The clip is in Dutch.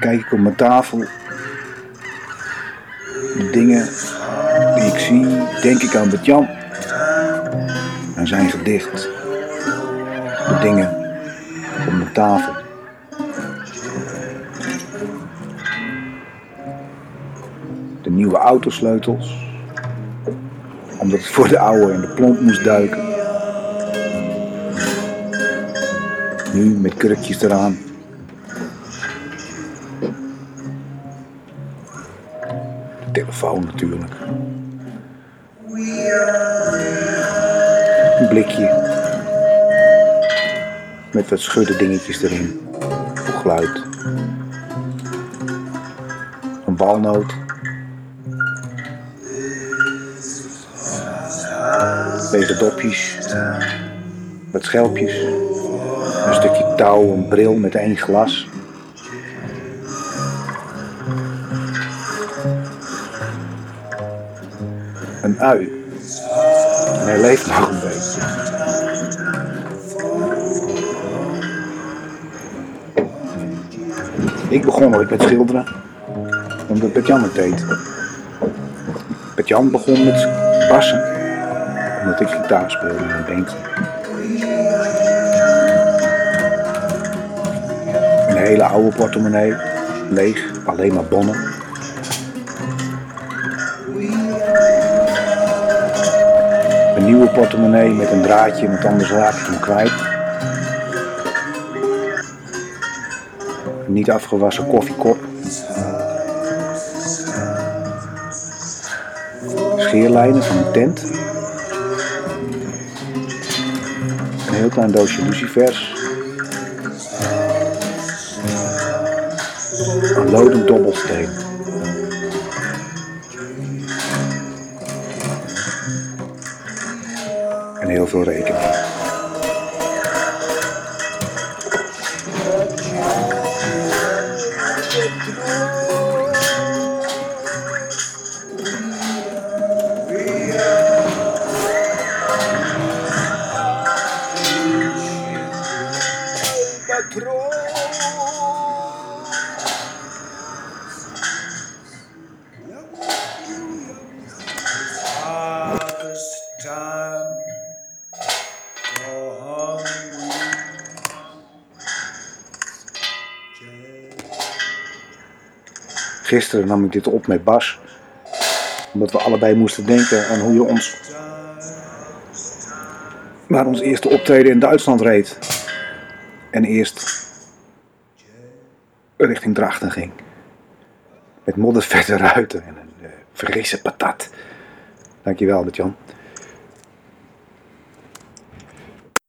kijk ik op mijn tafel. De dingen die ik zie, denk ik aan Bert-Jan. Aan zijn gedicht. De dingen op mijn tafel. De nieuwe autosleutels. Omdat het voor de oude in de plomp moest duiken. Nu met kurkjes eraan. Telefoon natuurlijk. Een blikje. Met wat schudde dingetjes erin. Voor geluid. Een walnoot. Lege dopjes. Wat schelpjes. Een stukje touw, een bril met één glas. Een ui. En hij leeft nog een beetje. Ik begon ooit met schilderen, omdat Bert-Jan het deed. Bert-Jan begon met bassen, omdat ik gitaar speelde een band. Een hele oude portemonnee, leeg, alleen maar bonnen. Een nieuwe portemonnee met een draadje, want anders raak ik hem kwijt. Een niet afgewassen koffiekop. Scheerlijnen van een tent. Een heel klein doosje lucifers. Een loden dobbelsteen. Heel veel rekening. Gisteren nam ik dit op met Bas. Omdat we allebei moesten denken aan hoe je ons naar ons eerste optreden in Duitsland reed. En eerst richting Drachten ging. Met moddervette ruiten en een eh, frisse patat. Dankjewel, Bert-Jan.